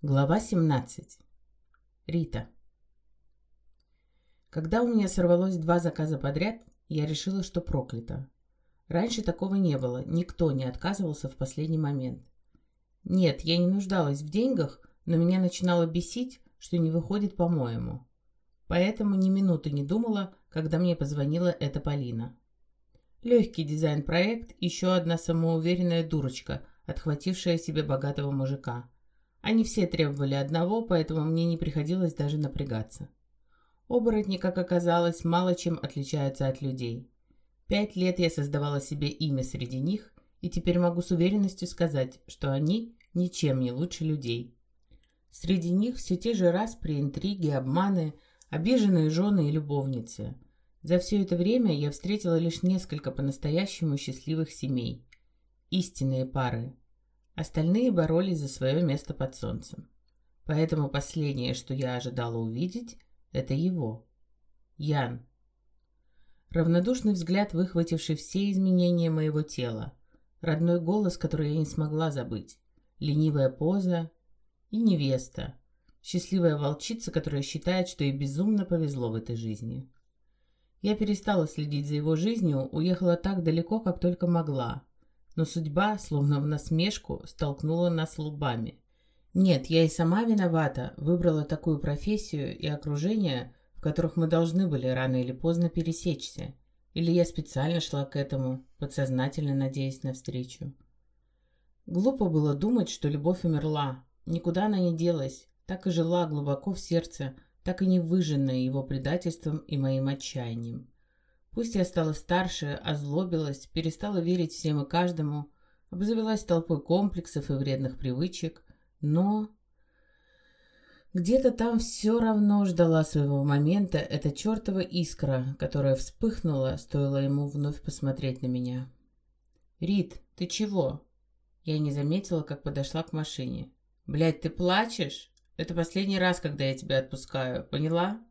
Глава 17. Рита. Когда у меня сорвалось два заказа подряд, я решила, что проклято. Раньше такого не было, никто не отказывался в последний момент. Нет, я не нуждалась в деньгах, но меня начинало бесить, что не выходит по-моему. Поэтому ни минуты не думала, когда мне позвонила эта Полина. Легкий дизайн-проект, еще одна самоуверенная дурочка, отхватившая себе богатого мужика – они все требовали одного, поэтому мне не приходилось даже напрягаться. Оборотни, как оказалось, мало чем отличаются от людей. Пять лет я создавала себе имя среди них, и теперь могу с уверенностью сказать, что они ничем не лучше людей. Среди них все те же распри, интриги, обманы, обиженные жены и любовницы. За все это время я встретила лишь несколько по-настоящему счастливых семей. Истинные пары, Остальные боролись за свое место под солнцем. Поэтому последнее, что я ожидала увидеть, это его. Ян. Равнодушный взгляд, выхвативший все изменения моего тела. Родной голос, который я не смогла забыть. Ленивая поза и невеста. Счастливая волчица, которая считает, что ей безумно повезло в этой жизни. Я перестала следить за его жизнью, уехала так далеко, как только могла но судьба, словно в насмешку, столкнула нас лбами. Нет, я и сама виновата, выбрала такую профессию и окружение, в которых мы должны были рано или поздно пересечься. Или я специально шла к этому, подсознательно надеясь на встречу. Глупо было думать, что любовь умерла. Никуда она не делась, так и жила глубоко в сердце, так и не выжженная его предательством и моим отчаянием. Пусть я стала старше, озлобилась, перестала верить всем и каждому, обзавелась толпой комплексов и вредных привычек, но... Где-то там все равно ждала своего момента эта чертова искра, которая вспыхнула, стоило ему вновь посмотреть на меня. «Рит, ты чего?» Я не заметила, как подошла к машине. «Блядь, ты плачешь? Это последний раз, когда я тебя отпускаю, поняла?»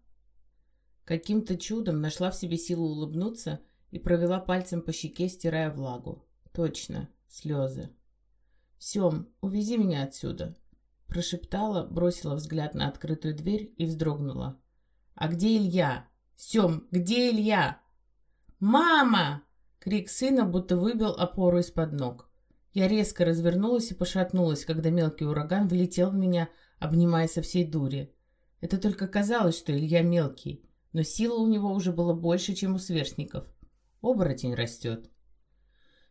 Каким-то чудом нашла в себе силу улыбнуться и провела пальцем по щеке, стирая влагу. Точно, слезы. «Сем, увези меня отсюда!» Прошептала, бросила взгляд на открытую дверь и вздрогнула. «А где Илья? Сем, где Илья?» «Мама!» Крик сына будто выбил опору из-под ног. Я резко развернулась и пошатнулась, когда мелкий ураган влетел в меня, обнимая со всей дури. Это только казалось, что Илья мелкий но сила у него уже было больше, чем у сверстников. Оборотень растет.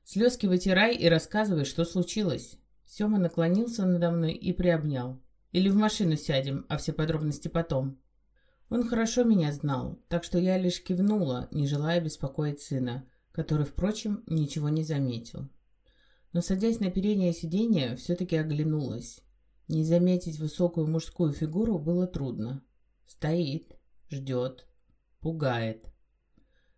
Слезки вытирай и рассказывай, что случилось. Сема наклонился надо мной и приобнял. Или в машину сядем, а все подробности потом. Он хорошо меня знал, так что я лишь кивнула, не желая беспокоить сына, который, впрочем, ничего не заметил. Но, садясь на переднее сиденье, все-таки оглянулась. Не заметить высокую мужскую фигуру было трудно. Стоит, ждет, Пугает.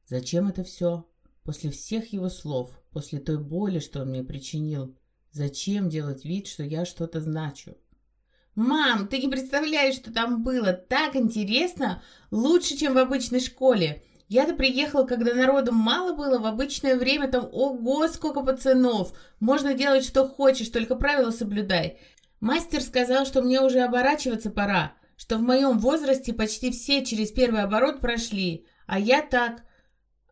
Зачем это все? После всех его слов, после той боли, что он мне причинил, зачем делать вид, что я что-то значу? «Мам, ты не представляешь, что там было! Так интересно! Лучше, чем в обычной школе! Я-то приехала, когда народу мало было, в обычное время там ого, сколько пацанов! Можно делать, что хочешь, только правила соблюдай. Мастер сказал, что мне уже оборачиваться пора что в моем возрасте почти все через первый оборот прошли, а я так...»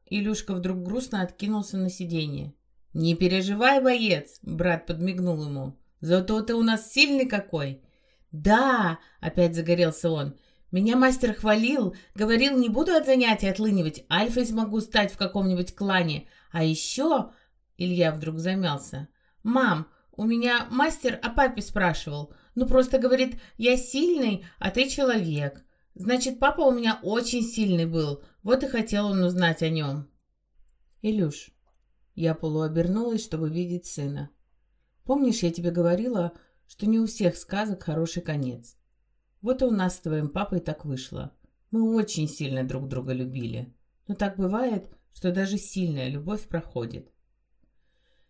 Илюшка вдруг грустно откинулся на сиденье. «Не переживай, боец!» — брат подмигнул ему. «Зато ты у нас сильный какой!» «Да!» — опять загорелся он. «Меня мастер хвалил, говорил, не буду от занятий отлынивать, альфой смогу стать в каком-нибудь клане. А еще...» — Илья вдруг замялся. «Мам, у меня мастер о папе спрашивал. Ну, просто говорит, я сильный, а ты человек. Значит, папа у меня очень сильный был. Вот и хотел он узнать о нем. Илюш, я полуобернулась, чтобы видеть сына. Помнишь, я тебе говорила, что не у всех сказок хороший конец? Вот и у нас с твоим папой так вышло. Мы очень сильно друг друга любили. Но так бывает, что даже сильная любовь проходит.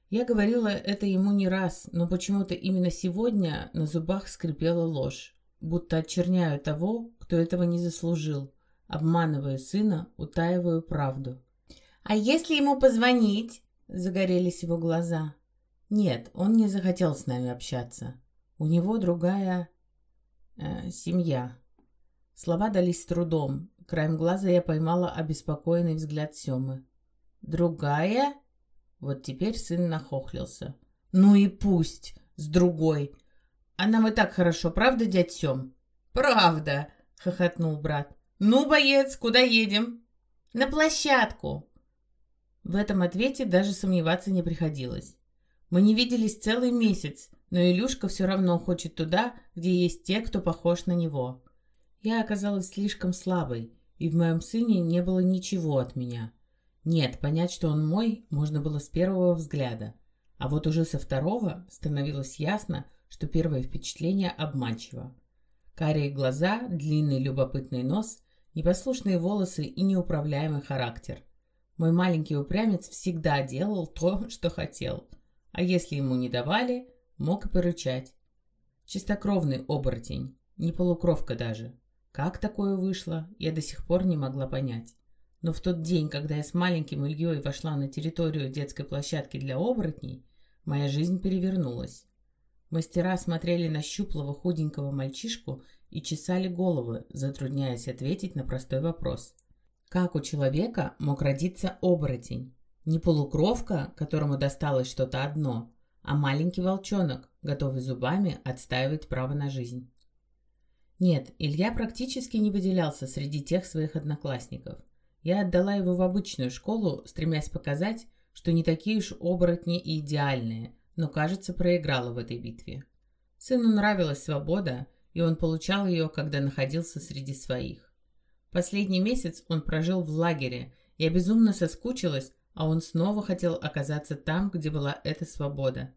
Я говорила это ему не раз, но почему-то именно сегодня на зубах скрипела ложь, будто очерняю того, кто этого не заслужил, обманывая сына, утаиваю правду. «А если ему позвонить?» — загорелись его глаза. «Нет, он не захотел с нами общаться. У него другая Э, семья. Слова дались с трудом. Краем глаза я поймала обеспокоенный взгляд Семы. «Другая?» Вот теперь сын нахохлился. «Ну и пусть, с другой. А нам и так хорошо, правда, дядь Сем?» «Правда!» — хохотнул брат. «Ну, боец, куда едем?» «На площадку!» В этом ответе даже сомневаться не приходилось. Мы не виделись целый месяц, но Илюшка все равно хочет туда, где есть те, кто похож на него. Я оказалась слишком слабой, и в моем сыне не было ничего от меня. Нет, понять, что он мой, можно было с первого взгляда. А вот уже со второго становилось ясно, что первое впечатление обманчиво. Карие глаза, длинный любопытный нос, непослушные волосы и неуправляемый характер. Мой маленький упрямец всегда делал то, что хотел. А если ему не давали, мог и порычать. Чистокровный оборотень, не полукровка даже. Как такое вышло, я до сих пор не могла понять. Но в тот день, когда я с маленьким Ильей вошла на территорию детской площадки для оборотней, моя жизнь перевернулась. Мастера смотрели на щуплого худенького мальчишку и чесали головы, затрудняясь ответить на простой вопрос. Как у человека мог родиться оборотень? Не полукровка, которому досталось что-то одно, а маленький волчонок, готовый зубами отстаивать право на жизнь. Нет, Илья практически не выделялся среди тех своих одноклассников. Я отдала его в обычную школу, стремясь показать, что не такие уж оборотни и идеальные, но, кажется, проиграла в этой битве. Сыну нравилась свобода, и он получал ее, когда находился среди своих. Последний месяц он прожил в лагере, я безумно соскучилась а он снова хотел оказаться там, где была эта свобода.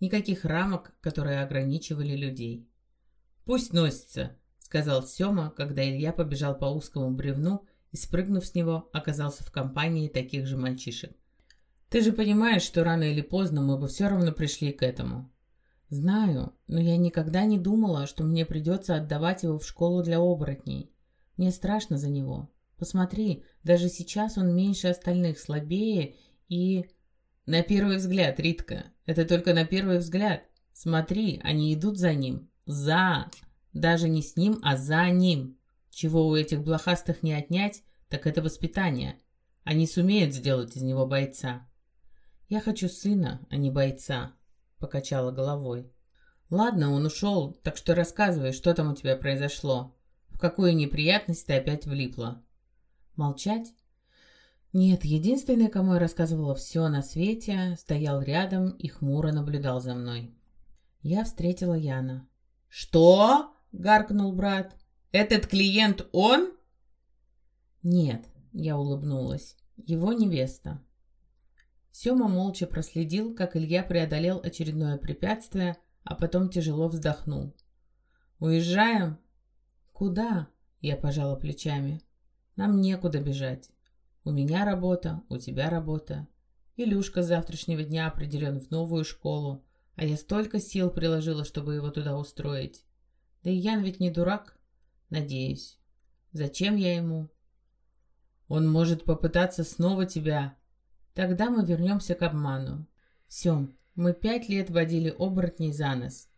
Никаких рамок, которые ограничивали людей. «Пусть носится», — сказал Сёма, когда Илья побежал по узкому бревну и, спрыгнув с него, оказался в компании таких же мальчишек. «Ты же понимаешь, что рано или поздно мы бы все равно пришли к этому». «Знаю, но я никогда не думала, что мне придется отдавать его в школу для оборотней. Мне страшно за него. Посмотри, даже сейчас он меньше остальных, слабее и... На первый взгляд, Ритка, это только на первый взгляд. Смотри, они идут за ним. За. Даже не с ним, а за ним. Чего у этих блохастых не отнять, так это воспитание. Они сумеют сделать из него бойца. Я хочу сына, а не бойца, покачала головой. Ладно, он ушел, так что рассказывай, что там у тебя произошло. В какую неприятность ты опять влипла? Молчать? Нет, единственный, кому я рассказывала все на свете, стоял рядом и хмуро наблюдал за мной. Я встретила Яна. «Что?» — гаркнул брат. «Этот клиент он?» «Нет», — я улыбнулась. «Его невеста». Сёма молча проследил, как Илья преодолел очередное препятствие, а потом тяжело вздохнул. «Уезжаем?» «Куда?» — я пожала плечами. Нам некуда бежать. У меня работа, у тебя работа. Илюшка с завтрашнего дня определен в новую школу, а я столько сил приложила, чтобы его туда устроить. Да и Ян ведь не дурак, надеюсь. Зачем я ему? Он может попытаться снова тебя. Тогда мы вернемся к обману. Сем, мы пять лет водили оборотней за нос.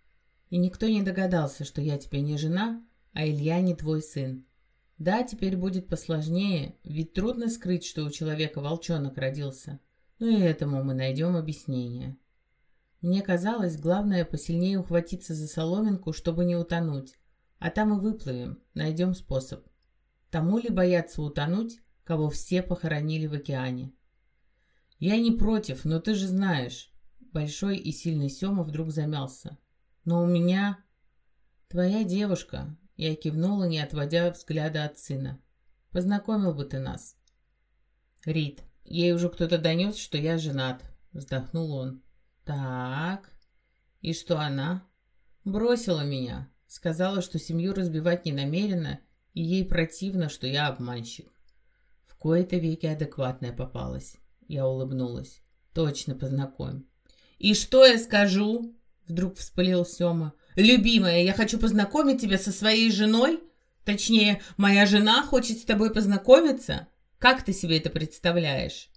И никто не догадался, что я тебе не жена, а Илья не твой сын. Да, теперь будет посложнее, ведь трудно скрыть, что у человека волчонок родился. Но и этому мы найдем объяснение. Мне казалось, главное посильнее ухватиться за соломинку, чтобы не утонуть. А там и выплывем, найдем способ. Тому ли бояться утонуть, кого все похоронили в океане? Я не против, но ты же знаешь. Большой и сильный Сема вдруг замялся. Но у меня... Твоя девушка, я кивнула, не отводя взгляда от сына. «Познакомил бы ты нас». «Рит, ей уже кто-то донес, что я женат», — вздохнул он. «Так, и что она?» «Бросила меня. Сказала, что семью разбивать не намерена, и ей противно, что я обманщик». В кои-то веки адекватная попалась. Я улыбнулась. «Точно познакомь». «И что я скажу?» — вдруг вспылил Сёма. «Любимая, я хочу познакомить тебя со своей женой. Точнее, моя жена хочет с тобой познакомиться. Как ты себе это представляешь?»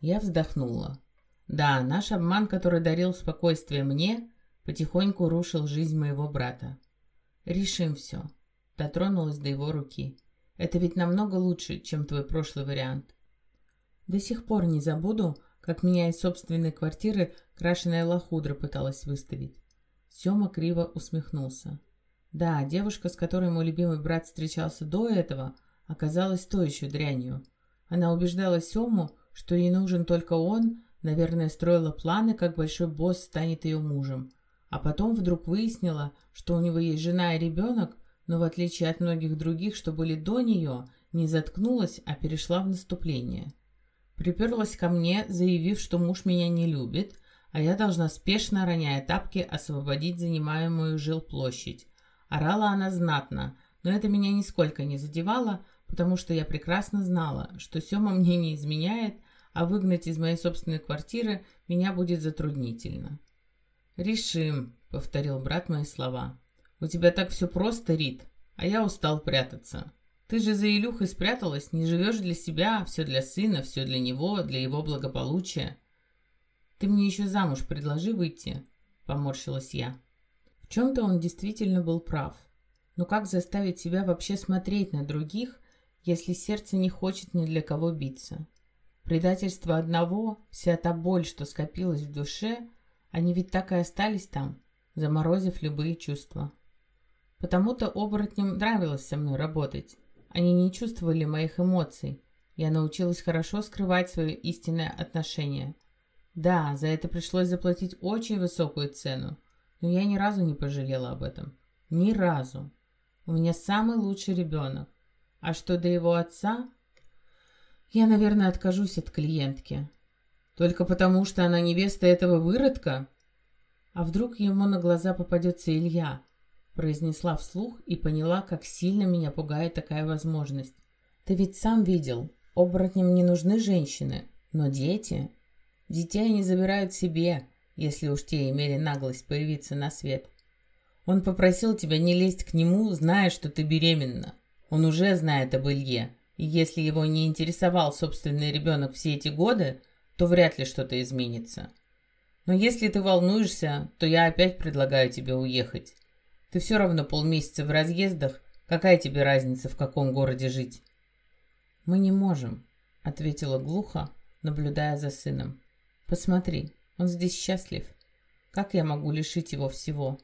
Я вздохнула. Да, наш обман, который дарил спокойствие мне, потихоньку рушил жизнь моего брата. Решим все. Дотронулась до его руки. Это ведь намного лучше, чем твой прошлый вариант. До сих пор не забуду, как меня из собственной квартиры крашеная лохудра пыталась выставить. Сёма криво усмехнулся. Да, девушка, с которой мой любимый брат встречался до этого, оказалась той еще дрянью. Она убеждала Сему, что ей нужен только он, наверное, строила планы, как большой босс станет ее мужем. А потом вдруг выяснила, что у него есть жена и ребенок, но в отличие от многих других, что были до нее, не заткнулась, а перешла в наступление. Приперлась ко мне, заявив, что муж меня не любит, а я должна спешно, роняя тапки, освободить занимаемую жилплощадь. Орала она знатно, но это меня нисколько не задевало, потому что я прекрасно знала, что Сёма мне не изменяет, а выгнать из моей собственной квартиры меня будет затруднительно. «Решим», — повторил брат мои слова. «У тебя так все просто, Рит, а я устал прятаться. Ты же за Илюхой спряталась, не живешь для себя, все для сына, все для него, для его благополучия. Ты мне еще замуж предложи выйти, поморщилась я. В чем-то он действительно был прав. Но как заставить себя вообще смотреть на других, если сердце не хочет ни для кого биться? Предательство одного, вся та боль, что скопилась в душе, они ведь так и остались там, заморозив любые чувства. Потому-то оборотням нравилось со мной работать. Они не чувствовали моих эмоций. Я научилась хорошо скрывать свое истинное отношение. Да, за это пришлось заплатить очень высокую цену, но я ни разу не пожалела об этом. Ни разу. У меня самый лучший ребенок. А что до его отца? Я, наверное, откажусь от клиентки. Только потому, что она невеста этого выродка? А вдруг ему на глаза попадется Илья? произнесла вслух и поняла, как сильно меня пугает такая возможность. Ты ведь сам видел, оборотням не нужны женщины, но дети... Детей они забирают себе, если уж те имели наглость появиться на свет. Он попросил тебя не лезть к нему, зная, что ты беременна. Он уже знает об Илье, и если его не интересовал собственный ребенок все эти годы, то вряд ли что-то изменится. Но если ты волнуешься, то я опять предлагаю тебе уехать. Ты все равно полмесяца в разъездах. Какая тебе разница, в каком городе жить?» «Мы не можем», — ответила глухо, наблюдая за сыном. «Посмотри, он здесь счастлив. Как я могу лишить его всего?»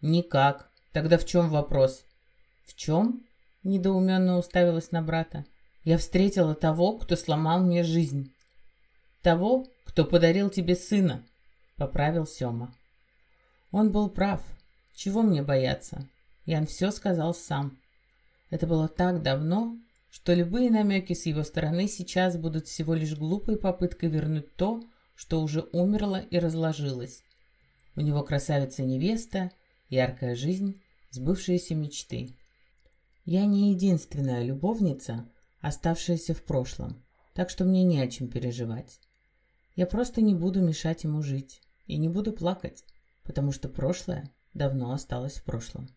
«Никак. Тогда в чем вопрос?» «В чем?» — недоуменно уставилась на брата. «Я встретила того, кто сломал мне жизнь». «Того, кто подарил тебе сына», — поправил Сёма. Он был прав. Чего мне бояться? Ян все сказал сам. Это было так давно, что любые намеки с его стороны сейчас будут всего лишь глупой попыткой вернуть то, что уже умерло и разложилось. У него красавица-невеста, яркая жизнь, сбывшиеся мечты. Я не единственная любовница, оставшаяся в прошлом, так что мне не о чем переживать. Я просто не буду мешать ему жить и не буду плакать, потому что прошлое давно осталось в прошлом.